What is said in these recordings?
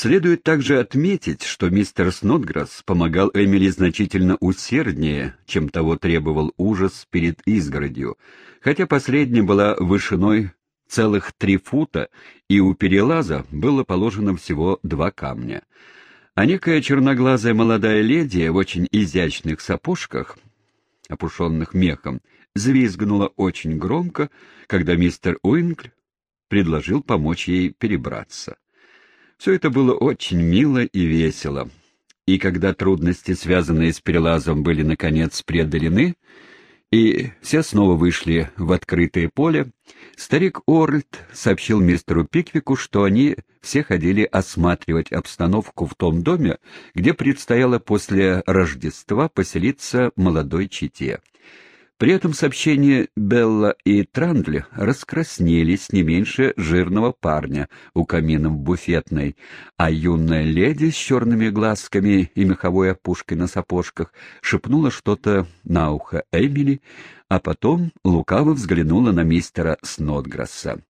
Следует также отметить, что мистер Снотграсс помогал Эмили значительно усерднее, чем того требовал ужас перед изгородью, хотя последняя была вышиной целых три фута, и у перелаза было положено всего два камня. А некая черноглазая молодая леди в очень изящных сапожках, опушенных мехом, взвизгнула очень громко, когда мистер Уинкль предложил помочь ей перебраться. Все это было очень мило и весело. И когда трудности, связанные с перелазом, были, наконец, преодолены, и все снова вышли в открытое поле, старик Орльд сообщил мистеру Пиквику, что они все ходили осматривать обстановку в том доме, где предстояло после Рождества поселиться молодой чете. При этом сообщении Белла и Трандли раскраснелись не меньше жирного парня у камина в буфетной, а юная леди с черными глазками и меховой опушкой на сапожках шепнула что-то на ухо Эмили, а потом лукаво взглянула на мистера Снотграсса.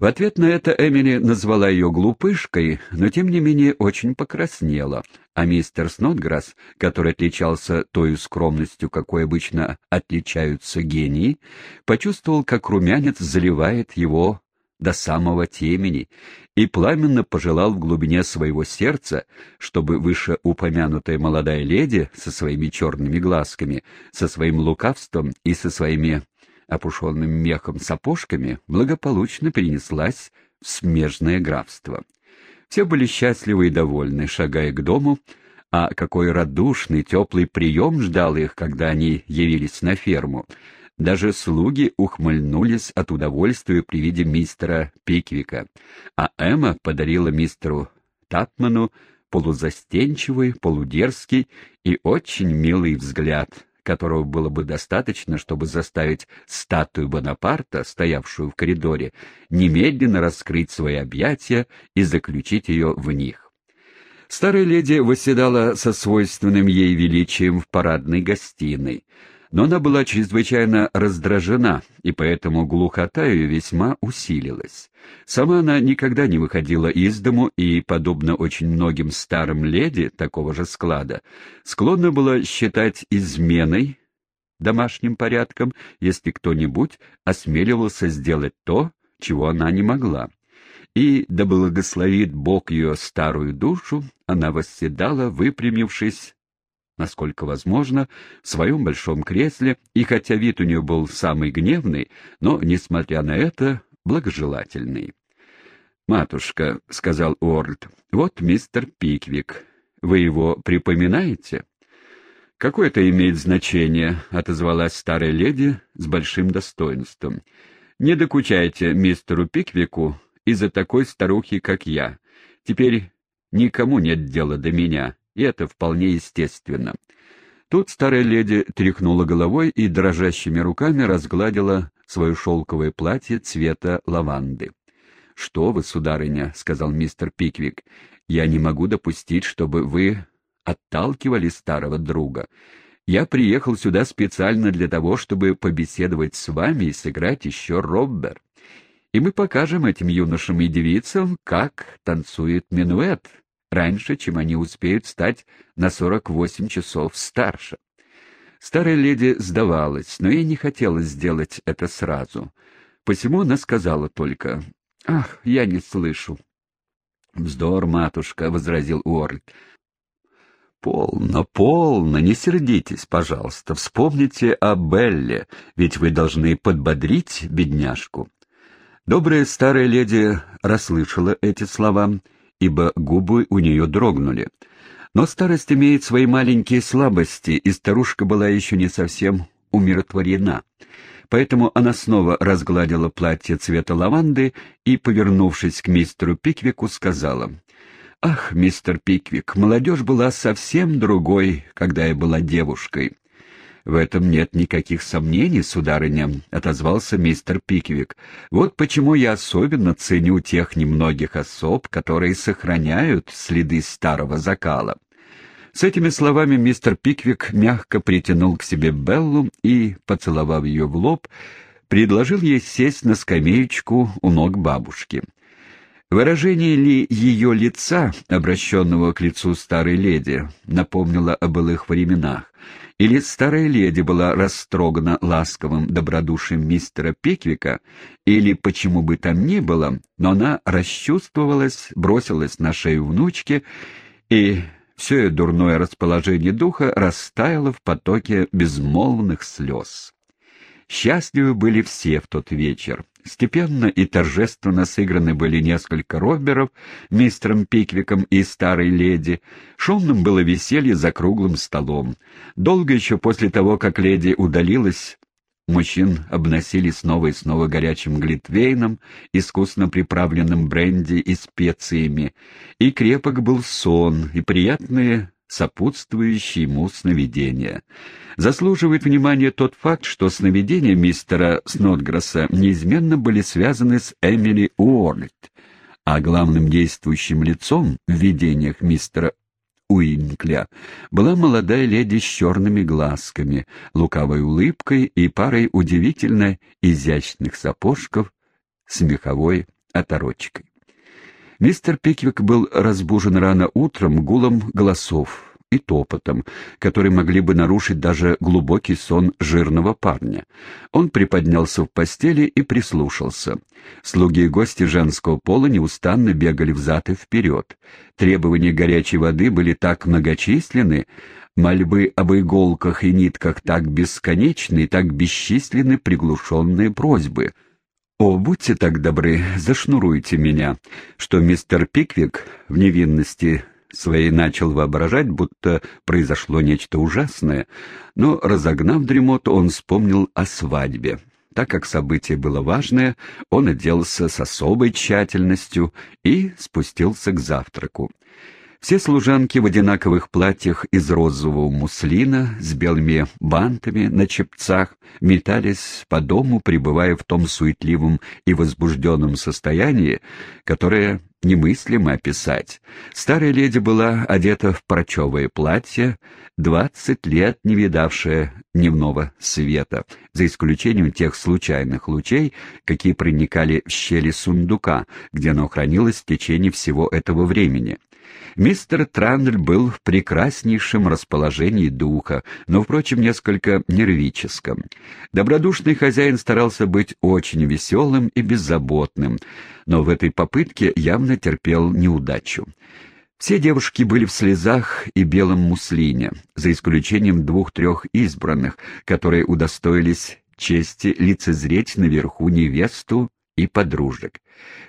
В ответ на это Эмили назвала ее глупышкой, но тем не менее очень покраснела, а мистер Снотграсс, который отличался той скромностью, какой обычно отличаются гении, почувствовал, как румянец заливает его до самого темени, и пламенно пожелал в глубине своего сердца, чтобы вышеупомянутая молодая леди со своими черными глазками, со своим лукавством и со своими опушенным мехом сапожками, благополучно перенеслась в смежное графство. Все были счастливы и довольны, шагая к дому, а какой радушный, теплый прием ждал их, когда они явились на ферму. Даже слуги ухмыльнулись от удовольствия при виде мистера Пиквика, а Эмма подарила мистеру Татману полузастенчивый, полудерзкий и очень милый взгляд, которого было бы достаточно, чтобы заставить статую Бонапарта, стоявшую в коридоре, немедленно раскрыть свои объятия и заключить ее в них. Старая леди восседала со свойственным ей величием в парадной гостиной но она была чрезвычайно раздражена, и поэтому глухота ее весьма усилилась. Сама она никогда не выходила из дому и, подобно очень многим старым леди такого же склада, склонна была считать изменой домашним порядком, если кто-нибудь осмеливался сделать то, чего она не могла. И, да благословит Бог ее старую душу, она восседала, выпрямившись, насколько возможно, в своем большом кресле, и хотя вид у нее был самый гневный, но, несмотря на это, благожелательный. «Матушка», — сказал Уорлд, — «вот мистер Пиквик. Вы его припоминаете?» «Какое это имеет значение?» — отозвалась старая леди с большим достоинством. «Не докучайте мистеру Пиквику из-за такой старухи, как я. Теперь никому нет дела до меня и это вполне естественно. Тут старая леди тряхнула головой и дрожащими руками разгладила свое шелковое платье цвета лаванды. — Что вы, сударыня, — сказал мистер Пиквик, — я не могу допустить, чтобы вы отталкивали старого друга. Я приехал сюда специально для того, чтобы побеседовать с вами и сыграть еще роббер. И мы покажем этим юношам и девицам, как танцует минуэт, раньше, чем они успеют стать на 48 часов старше. Старая леди сдавалась, но ей не хотелось сделать это сразу. Посему она сказала только «Ах, я не слышу». «Вздор, матушка», — возразил Уорль. «Полно, полно, не сердитесь, пожалуйста. Вспомните о Белле, ведь вы должны подбодрить бедняжку». Добрая старая леди расслышала эти слова ибо губы у нее дрогнули. Но старость имеет свои маленькие слабости, и старушка была еще не совсем умиротворена. Поэтому она снова разгладила платье цвета лаванды и, повернувшись к мистеру Пиквику, сказала, «Ах, мистер Пиквик, молодежь была совсем другой, когда я была девушкой. «В этом нет никаких сомнений, сударыня», — отозвался мистер Пиквик. «Вот почему я особенно ценю тех немногих особ, которые сохраняют следы старого закала». С этими словами мистер Пиквик мягко притянул к себе Беллу и, поцеловав ее в лоб, предложил ей сесть на скамеечку у ног бабушки. Выражение ли ее лица, обращенного к лицу старой леди, напомнило о былых временах, или старая леди была растрогана ласковым добродушием мистера Пиквика, или почему бы там ни было, но она расчувствовалась, бросилась на шею внучки, и все ее дурное расположение духа растаяло в потоке безмолвных слез. Счастливы были все в тот вечер. Степенно и торжественно сыграны были несколько роберов мистером Пиквиком и старой леди. Шумным было веселье за круглым столом. Долго еще после того, как леди удалилась, мужчин обносили снова и снова горячим глитвейном, искусно приправленным бренди и специями, и крепок был сон, и приятные сопутствующие ему сновидения. Заслуживает внимания тот факт, что сновидения мистера Снотграсса неизменно были связаны с Эмили Уорлет, а главным действующим лицом в видениях мистера Уинкля была молодая леди с черными глазками, лукавой улыбкой и парой удивительно изящных сапожков с меховой оторочкой. Мистер Пиквик был разбужен рано утром гулом голосов и топотом, которые могли бы нарушить даже глубокий сон жирного парня. Он приподнялся в постели и прислушался. Слуги и гости женского пола неустанно бегали взад и вперед. Требования горячей воды были так многочисленны, мольбы об иголках и нитках так бесконечны и так бесчисленны приглушенные просьбы — «О, будьте так добры, зашнуруйте меня», что мистер Пиквик в невинности своей начал воображать, будто произошло нечто ужасное, но, разогнав дремоту, он вспомнил о свадьбе. Так как событие было важное, он оделся с особой тщательностью и спустился к завтраку. Все служанки в одинаковых платьях из розового муслина с белыми бантами на чепцах метались по дому, пребывая в том суетливом и возбужденном состоянии, которое немыслимо описать. Старая леди была одета в парчевое платье, двадцать лет не видавшая дневного света, за исключением тех случайных лучей, какие проникали в щели сундука, где оно хранилось в течение всего этого времени. Мистер Трандель был в прекраснейшем расположении духа, но, впрочем, несколько нервическом. Добродушный хозяин старался быть очень веселым и беззаботным, но в этой попытке явно терпел неудачу. Все девушки были в слезах и белом муслине, за исключением двух-трех избранных, которые удостоились чести лицезреть наверху невесту и подружек.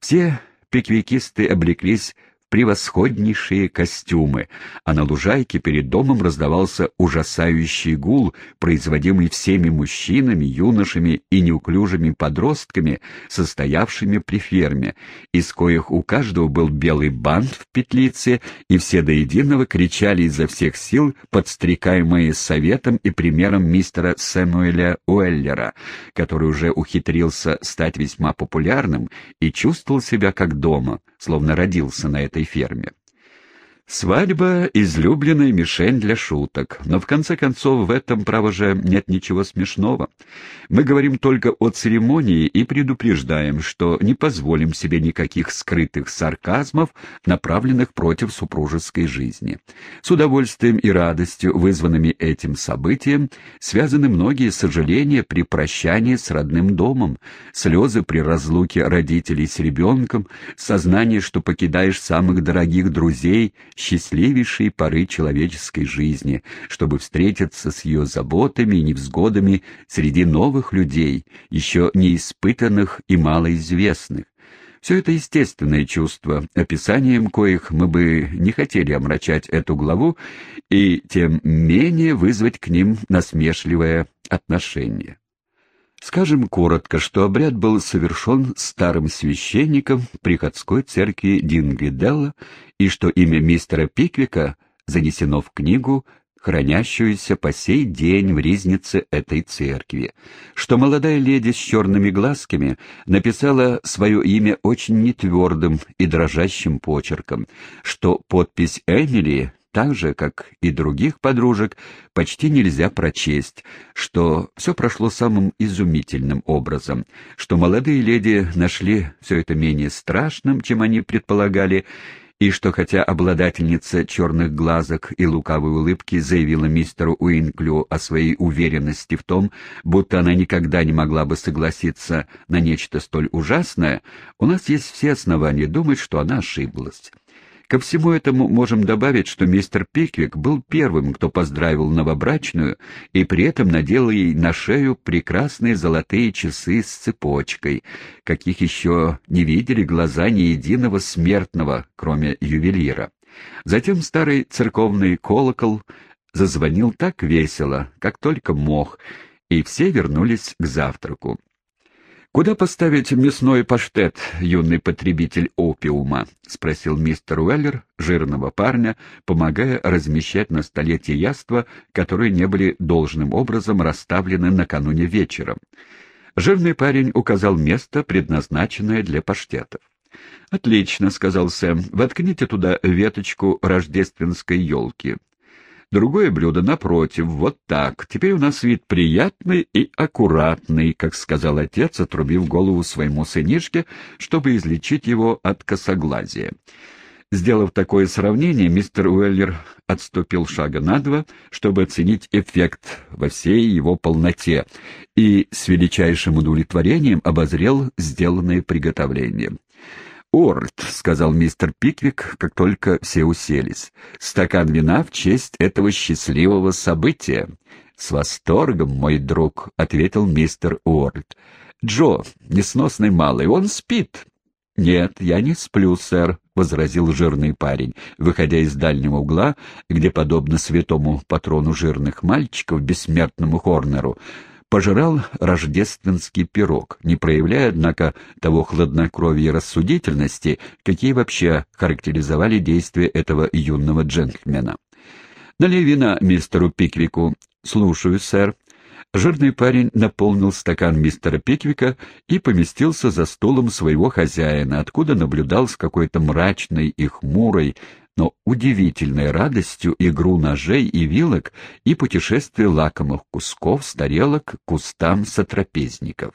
Все пиквикисты облеклись превосходнейшие костюмы, а на лужайке перед домом раздавался ужасающий гул, производимый всеми мужчинами, юношами и неуклюжими подростками, состоявшими при ферме, из коих у каждого был белый бант в петлице, и все до единого кричали изо всех сил, подстрекаемые советом и примером мистера Сэмуэля Уэллера, который уже ухитрился стать весьма популярным и чувствовал себя как дома, словно родился на этой ферме. Свадьба — излюбленная мишень для шуток, но в конце концов в этом, право же, нет ничего смешного. Мы говорим только о церемонии и предупреждаем, что не позволим себе никаких скрытых сарказмов, направленных против супружеской жизни. С удовольствием и радостью, вызванными этим событием, связаны многие сожаления при прощании с родным домом, слезы при разлуке родителей с ребенком, сознание, что покидаешь самых дорогих друзей — счастливейшей поры человеческой жизни, чтобы встретиться с ее заботами и невзгодами среди новых людей, еще не испытанных и малоизвестных. Все это естественное чувство, описанием коих мы бы не хотели омрачать эту главу и тем менее вызвать к ним насмешливое отношение. Скажем коротко, что обряд был совершен старым священником приходской церкви Дингвиделла и что имя мистера Пиквика занесено в книгу, хранящуюся по сей день в ризнице этой церкви, что молодая леди с черными глазками написала свое имя очень нетвердым и дрожащим почерком, что подпись Эмили так же, как и других подружек, почти нельзя прочесть, что все прошло самым изумительным образом, что молодые леди нашли все это менее страшным, чем они предполагали, и что хотя обладательница черных глазок и лукавой улыбки заявила мистеру Уинклю о своей уверенности в том, будто она никогда не могла бы согласиться на нечто столь ужасное, у нас есть все основания думать, что она ошиблась. Ко всему этому можем добавить, что мистер Пиквик был первым, кто поздравил новобрачную и при этом надел ей на шею прекрасные золотые часы с цепочкой, каких еще не видели глаза ни единого смертного, кроме ювелира. Затем старый церковный колокол зазвонил так весело, как только мог, и все вернулись к завтраку. «Куда поставить мясной паштет, юный потребитель опиума?» — спросил мистер Уэллер, жирного парня, помогая размещать на столе те яства, которые не были должным образом расставлены накануне вечером. Жирный парень указал место, предназначенное для паштетов. «Отлично», — сказал Сэм, — «воткните туда веточку рождественской елки. Другое блюдо напротив, вот так. Теперь у нас вид приятный и аккуратный, как сказал отец, отрубив голову своему сынишке, чтобы излечить его от косоглазия. Сделав такое сравнение, мистер Уэллер отступил шага на два, чтобы оценить эффект во всей его полноте, и с величайшим удовлетворением обозрел сделанное приготовление. «Орд», — сказал мистер Пиквик, как только все уселись. «Стакан вина в честь этого счастливого события». «С восторгом, мой друг», — ответил мистер Уорд. «Джо, несносный малый, он спит». «Нет, я не сплю, сэр», — возразил жирный парень, выходя из дальнего угла, где, подобно святому патрону жирных мальчиков, бессмертному Хорнеру, пожирал рождественский пирог, не проявляя, однако, того хладнокровия и рассудительности, какие вообще характеризовали действия этого юного джентльмена. «Налей вина мистеру Пиквику». «Слушаю, сэр». Жирный парень наполнил стакан мистера Пиквика и поместился за столом своего хозяина, откуда наблюдал с какой-то мрачной и хмурой, но удивительной радостью игру ножей и вилок и путешествие лакомых кусков с тарелок к кустам сотрапезников.